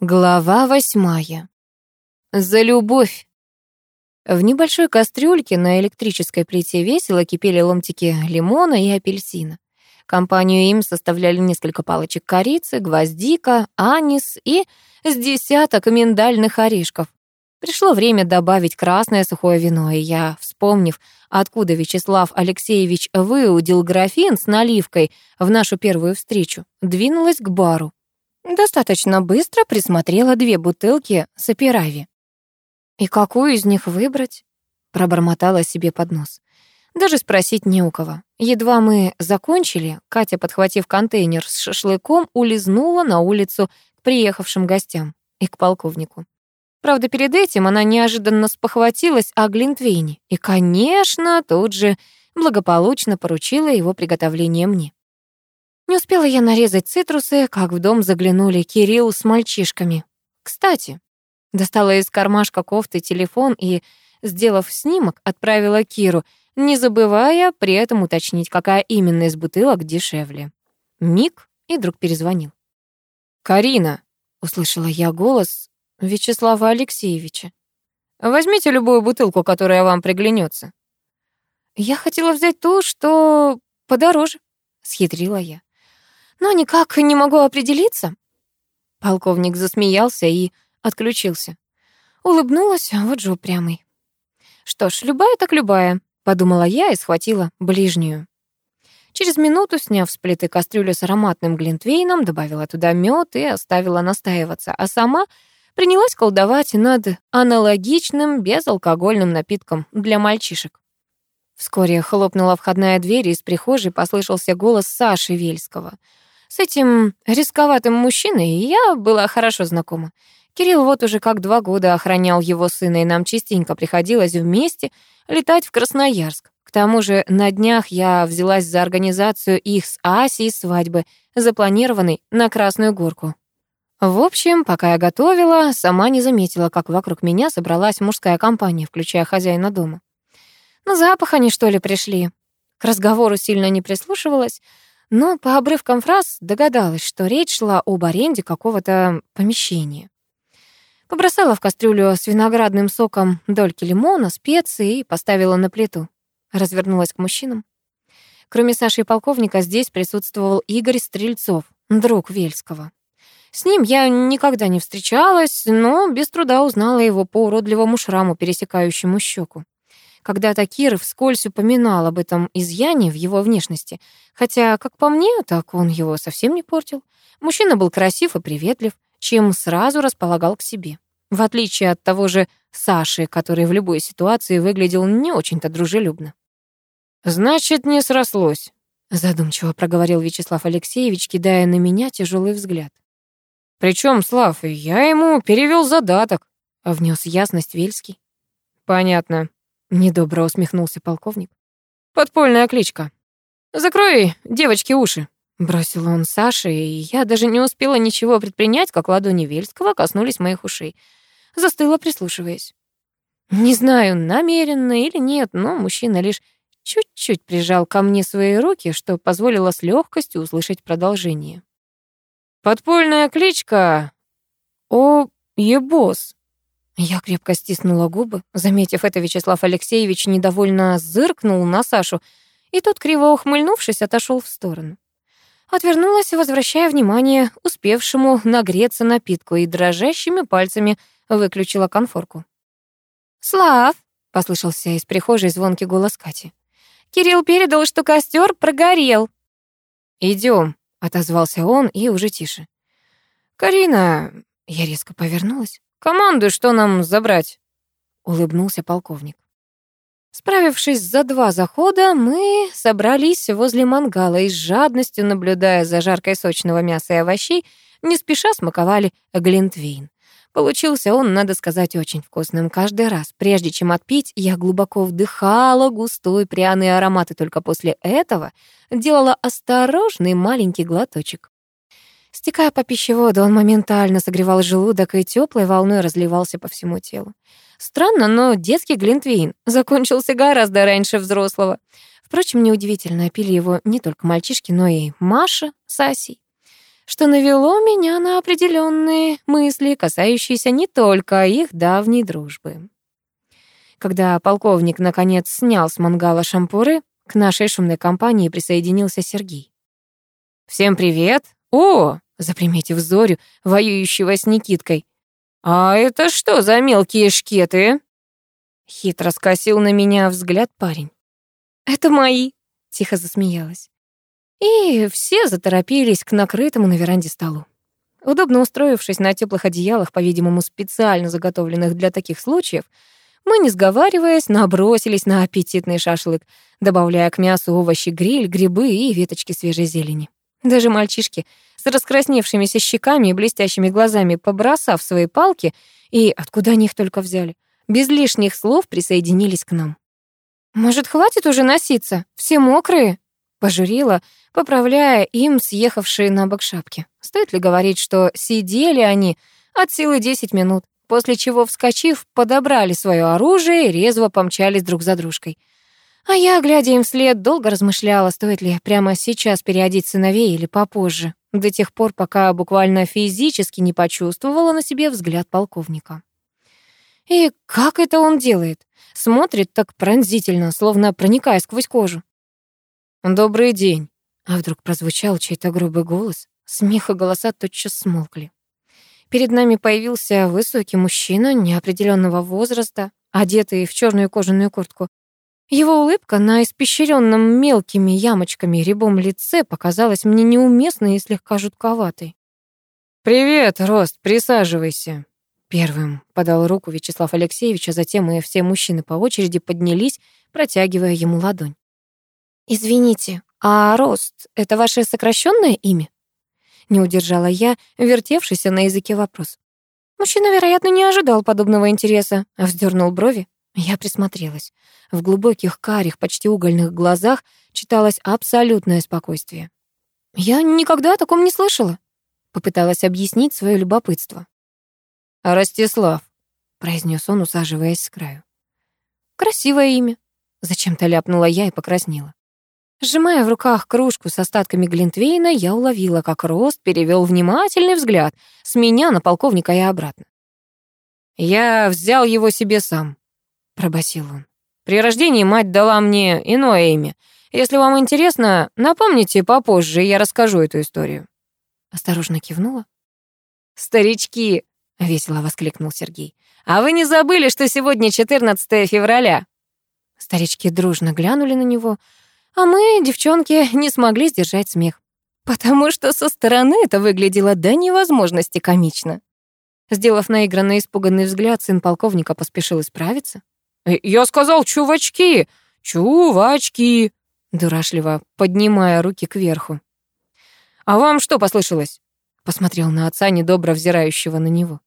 Глава восьмая. За любовь. В небольшой кастрюльке на электрической плите весело кипели ломтики лимона и апельсина. Компанию им составляли несколько палочек корицы, гвоздика, анис и с десяток миндальных орешков. Пришло время добавить красное сухое вино, и я, вспомнив, откуда Вячеслав Алексеевич выудил графин с наливкой в нашу первую встречу, двинулась к бару. Достаточно быстро присмотрела две бутылки с опирави. «И какую из них выбрать?» — пробормотала себе под нос. Даже спросить не у кого. Едва мы закончили, Катя, подхватив контейнер с шашлыком, улизнула на улицу к приехавшим гостям и к полковнику. Правда, перед этим она неожиданно спохватилась о Глинтвейне и, конечно, тут же благополучно поручила его приготовление мне. Не успела я нарезать цитрусы, как в дом заглянули Кирилл с мальчишками. Кстати, достала из кармашка кофты телефон и, сделав снимок, отправила Киру, не забывая при этом уточнить, какая именно из бутылок дешевле. Миг, и друг перезвонил. «Карина», — услышала я голос Вячеслава Алексеевича. «Возьмите любую бутылку, которая вам приглянется». «Я хотела взять ту, что подороже», — схитрила я но никак не могу определиться». Полковник засмеялся и отключился. Улыбнулась, вот же упрямый. «Что ж, любая так любая», — подумала я и схватила ближнюю. Через минуту, сняв с плиты кастрюлю с ароматным глинтвейном, добавила туда мед и оставила настаиваться, а сама принялась колдовать над аналогичным безалкогольным напитком для мальчишек. Вскоре хлопнула входная дверь, и из прихожей послышался голос Саши Вельского — с этим рисковатым мужчиной я была хорошо знакома. Кирилл вот уже как два года охранял его сына, и нам частенько приходилось вместе летать в Красноярск. К тому же на днях я взялась за организацию их с Асей свадьбы, запланированной на Красную Горку. В общем, пока я готовила, сама не заметила, как вокруг меня собралась мужская компания, включая хозяина дома. На запах они, что ли, пришли? К разговору сильно не прислушивалась, но по обрывкам фраз догадалась, что речь шла об аренде какого-то помещения. Побросала в кастрюлю с виноградным соком дольки лимона, специи и поставила на плиту. Развернулась к мужчинам. Кроме Саши и полковника здесь присутствовал Игорь Стрельцов, друг Вельского. С ним я никогда не встречалась, но без труда узнала его по уродливому шраму, пересекающему щеку. Когда-то Кир вскользь упоминал об этом изъяне в его внешности, хотя, как по мне, так он его совсем не портил. Мужчина был красив и приветлив, чем сразу располагал к себе. В отличие от того же Саши, который в любой ситуации выглядел не очень-то дружелюбно. «Значит, не срослось», — задумчиво проговорил Вячеслав Алексеевич, кидая на меня тяжелый взгляд. «Причем, Слав, я ему перевел задаток», — внес ясность Вельский. «Понятно», Недобро усмехнулся полковник. Подпольная кличка. Закрой, девочки, уши. Бросил он Саше, и я даже не успела ничего предпринять, как ладони Вельского коснулись моих ушей. Застыла, прислушиваясь. Не знаю, намеренно или нет, но мужчина лишь чуть-чуть прижал ко мне свои руки, что позволило с легкостью услышать продолжение. «Подпольная кличка... О, ебос!» Я крепко стиснула губы. Заметив это, Вячеслав Алексеевич недовольно зыркнул на Сашу, и тот, криво ухмыльнувшись, отошел в сторону. Отвернулась, возвращая внимание успевшему нагреться напитку и дрожащими пальцами выключила конфорку. «Слав!» — послышался из прихожей звонкий голос Кати. «Кирилл передал, что костер прогорел». Идем, отозвался он и уже тише. «Карина...» — я резко повернулась. Команду, что нам забрать?» — улыбнулся полковник. Справившись за два захода, мы собрались возле мангала и с жадностью, наблюдая за жаркой сочного мяса и овощей, не спеша смаковали глинтвейн. Получился он, надо сказать, очень вкусным каждый раз. Прежде чем отпить, я глубоко вдыхала густой пряный аромат, и только после этого делала осторожный маленький глоточек. Стекая по пищеводу, он моментально согревал желудок и теплой волной разливался по всему телу. Странно, но детский глинтвейн закончился гораздо раньше взрослого. Впрочем, неудивительно, пили его не только мальчишки, но и Маша с Асей. что навело меня на определенные мысли, касающиеся не только их давней дружбы. Когда полковник наконец снял с мангала шампуры, к нашей шумной компании присоединился Сергей. «Всем привет! О!» — заприметив Зорю, воюющего с Никиткой. «А это что за мелкие шкеты?» Хитро скосил на меня взгляд парень. «Это мои», — тихо засмеялась. И все заторопились к накрытому на веранде столу. Удобно устроившись на теплых одеялах, по-видимому, специально заготовленных для таких случаев, мы, не сговариваясь, набросились на аппетитный шашлык, добавляя к мясу овощи, гриль, грибы и веточки свежей зелени. Даже мальчишки с раскрасневшимися щеками и блестящими глазами, побросав свои палки, и откуда они их только взяли, без лишних слов присоединились к нам. «Может, хватит уже носиться? Все мокрые?» Пожурила, поправляя им съехавшие на бок шапки. Стоит ли говорить, что сидели они от силы 10 минут, после чего, вскочив, подобрали свое оружие и резво помчались друг за дружкой. А я, глядя им вслед, долго размышляла, стоит ли прямо сейчас переодеть сыновей или попозже, до тех пор, пока буквально физически не почувствовала на себе взгляд полковника. И как это он делает? Смотрит так пронзительно, словно проникая сквозь кожу. «Добрый день!» А вдруг прозвучал чей-то грубый голос. Смех и голоса тотчас смолкли. Перед нами появился высокий мужчина неопределенного возраста, одетый в черную кожаную куртку. Его улыбка на испещренном мелкими ямочками рябом лице показалась мне неуместной и слегка жутковатой. «Привет, Рост, присаживайся». Первым подал руку Вячеслав Алексеевич, а затем мы все мужчины по очереди поднялись, протягивая ему ладонь. «Извините, а Рост — это ваше сокращенное имя?» Не удержала я, вертевшийся на языке вопрос. Мужчина, вероятно, не ожидал подобного интереса, а вздернул брови. Я присмотрелась. В глубоких карих, почти угольных глазах читалось абсолютное спокойствие. «Я никогда о таком не слышала», — попыталась объяснить свое любопытство. «Ростислав», — произнес он, усаживаясь с краю. «Красивое имя», — зачем-то ляпнула я и покраснела. Сжимая в руках кружку с остатками Глинтвейна, я уловила, как Рост перевел внимательный взгляд с меня на полковника и обратно. «Я взял его себе сам», — пробасил он. «При рождении мать дала мне иное имя. Если вам интересно, напомните попозже, я расскажу эту историю». Осторожно кивнула. «Старички!» — весело воскликнул Сергей. «А вы не забыли, что сегодня 14 февраля?» Старички дружно глянули на него — а мы, девчонки, не смогли сдержать смех. Потому что со стороны это выглядело до невозможности комично. Сделав наигранно испуганный взгляд, сын полковника поспешил исправиться. «Э, «Я сказал, чувачки! Чувачки!» Дурашливо, поднимая руки кверху. «А вам что послышалось?» Посмотрел на отца, недобро взирающего на него.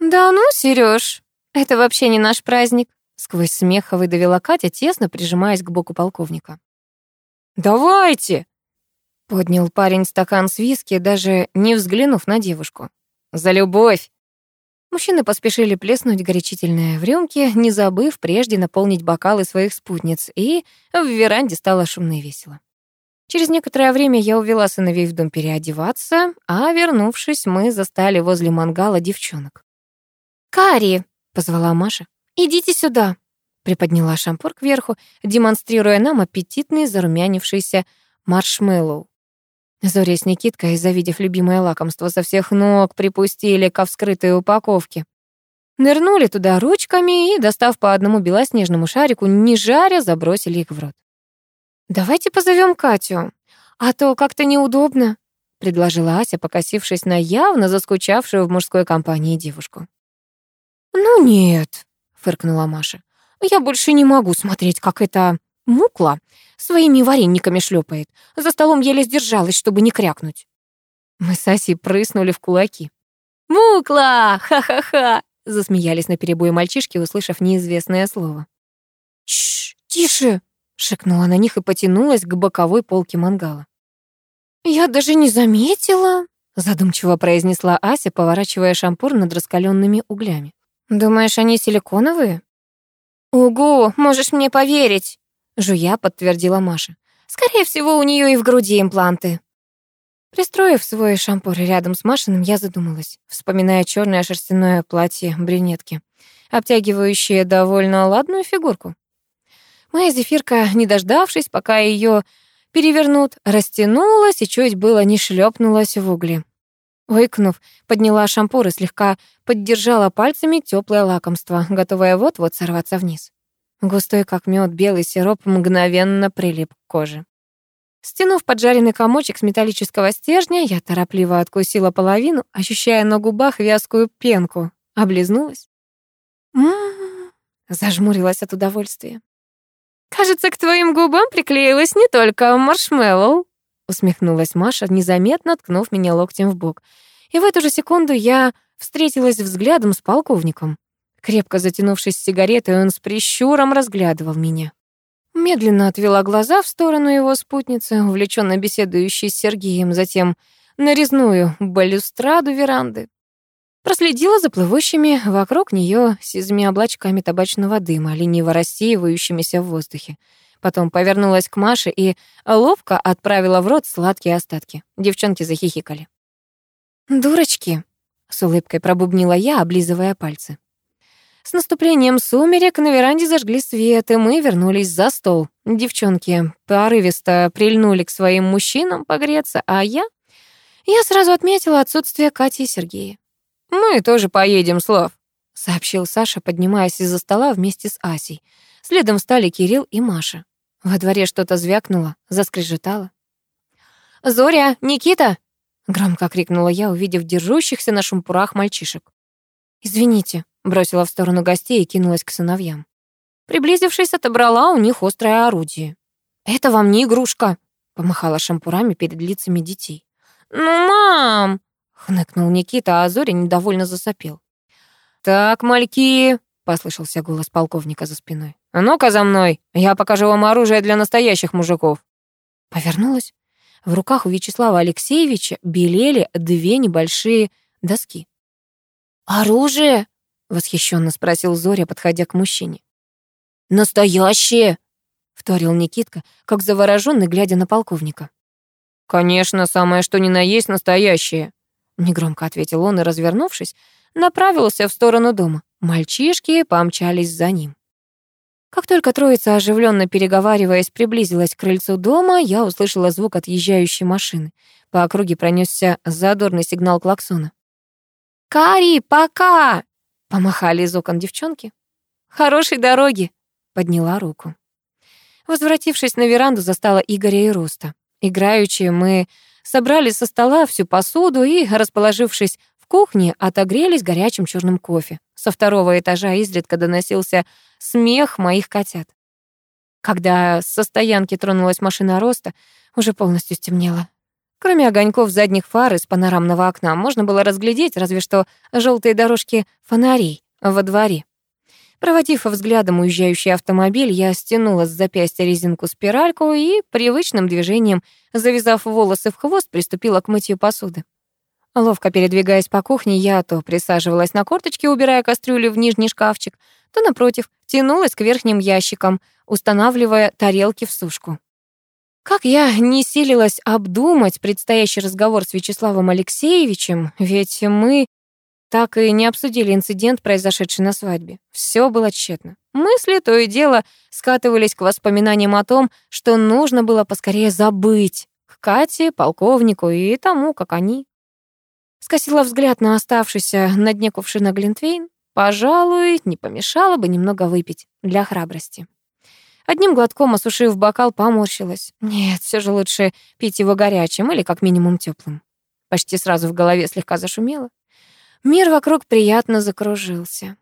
«Да ну, Серёж, это вообще не наш праздник», сквозь смех выдавила Катя, тесно прижимаясь к боку полковника. «Давайте!» Поднял парень стакан с виски, даже не взглянув на девушку. «За любовь!» Мужчины поспешили плеснуть горячительное в рюмки, не забыв прежде наполнить бокалы своих спутниц, и в веранде стало шумно и весело. Через некоторое время я увела сыновей в дом переодеваться, а, вернувшись, мы застали возле мангала девчонок. «Кари!» — позвала Маша. «Идите сюда!» Приподняла шампур кверху, демонстрируя нам аппетитный зарумянившийся маршмеллоу. Зоря с Никиткой, завидев любимое лакомство со всех ног, припустили ко вскрытой упаковке. Нырнули туда ручками и, достав по одному белоснежному шарику, не жаря, забросили их в рот. «Давайте позовем Катю, а то как-то неудобно», — предложила Ася, покосившись на явно заскучавшую в мужской компании девушку. «Ну нет», — фыркнула Маша. Я больше не могу смотреть, как эта мукла своими варениками шлепает. За столом еле сдержалась, чтобы не крякнуть. Мы с Асей прыснули в кулаки. «Мукла! Ха-ха-ха!» Засмеялись наперебой мальчишки, услышав неизвестное слово. «Тш, тише!» — шикнула на них и потянулась к боковой полке мангала. «Я даже не заметила!» — задумчиво произнесла Ася, поворачивая шампур над раскаленными углями. «Думаешь, они силиконовые?» «Угу, можешь мне поверить», — жуя подтвердила Маша. «Скорее всего, у нее и в груди импланты». Пристроив свой шампур рядом с Машиным, я задумалась, вспоминая черное шерстяное платье брюнетки, обтягивающее довольно ладную фигурку. Моя зефирка, не дождавшись, пока ее перевернут, растянулась и чуть было не шлепнулась в угли. Выкнув, подняла шампур и слегка поддержала пальцами теплое лакомство, готовое вот-вот сорваться вниз. Густой, как мед, белый сироп мгновенно прилип к коже. Стянув поджаренный комочек с металлического стержня, я торопливо откусила половину, ощущая на губах вязкую пенку. Облизнулась. «М-м-м», зажмурилась от удовольствия. «Кажется, к твоим губам приклеилась не только маршмеллоу», усмехнулась Маша, незаметно ткнув меня локтем в бок. И в эту же секунду я встретилась взглядом с полковником. Крепко затянувшись сигаретой, он с прищуром разглядывал меня. Медленно отвела глаза в сторону его спутницы, увлеченно беседующей с Сергеем, затем на резную балюстраду веранды. Проследила за плывущими вокруг нее сизыми облачками табачного дыма, лениво рассеивающимися в воздухе. Потом повернулась к Маше и ловко отправила в рот сладкие остатки. Девчонки захихикали. «Дурочки!» — с улыбкой пробубнила я, облизывая пальцы. С наступлением сумерек на веранде зажгли свет, и мы вернулись за стол. Девчонки порывисто прильнули к своим мужчинам погреться, а я... Я сразу отметила отсутствие Кати и Сергея. «Мы тоже поедем, Слав», — сообщил Саша, поднимаясь из-за стола вместе с Асей. Следом встали Кирилл и Маша. Во дворе что-то звякнуло, заскрежетало. «Зоря! Никита!» — громко крикнула я, увидев держущихся на шумпурах мальчишек. «Извините», — бросила в сторону гостей и кинулась к сыновьям. Приблизившись, отобрала у них острое орудие. «Это вам не игрушка», — помахала шампурами перед лицами детей. «Ну, мам!» Хныкнул Никита, а Зоря недовольно засопел. «Так, мальки!» — послышался голос полковника за спиной. «А ну-ка за мной! Я покажу вам оружие для настоящих мужиков!» Повернулась. В руках у Вячеслава Алексеевича белели две небольшие доски. «Оружие?» — восхищенно спросил Зоря, подходя к мужчине. «Настоящее!» — вторил Никитка, как заворожённый, глядя на полковника. «Конечно, самое что ни на есть настоящее», Негромко ответил он и, развернувшись, направился в сторону дома. Мальчишки помчались за ним. Как только троица, оживленно переговариваясь, приблизилась к крыльцу дома, я услышала звук отъезжающей машины. По округе пронесся задорный сигнал клаксона. «Кари, пока!» — помахали из окон девчонки. «Хорошей дороги!» — подняла руку. Возвратившись на веранду, застала Игоря и Роста. Играючи, мы собрали со стола всю посуду и, расположившись в кухне, отогрелись горячим черным кофе. Со второго этажа изредка доносился смех моих котят. Когда со стоянки тронулась машина роста, уже полностью стемнело. Кроме огоньков задних фар из панорамного окна, можно было разглядеть разве что желтые дорожки фонарей во дворе. Проводив взглядом уезжающий автомобиль, я стянула с запястья резинку-спиральку и привычным движением, завязав волосы в хвост, приступила к мытью посуды. Ловко передвигаясь по кухне, я то присаживалась на корточки, убирая кастрюлю в нижний шкафчик, то, напротив, тянулась к верхним ящикам, устанавливая тарелки в сушку. Как я не силилась обдумать предстоящий разговор с Вячеславом Алексеевичем, ведь мы так и не обсудили инцидент, произошедший на свадьбе. Все было тщетно. Мысли то и дело скатывались к воспоминаниям о том, что нужно было поскорее забыть. К Кате, полковнику и тому, как они. Скосила взгляд на оставшийся на дне кувшина Глинтвейн. Пожалуй, не помешало бы немного выпить для храбрости. Одним глотком осушив бокал, поморщилась. Нет, все же лучше пить его горячим или как минимум теплым. Почти сразу в голове слегка зашумело. Мир вокруг приятно закружился.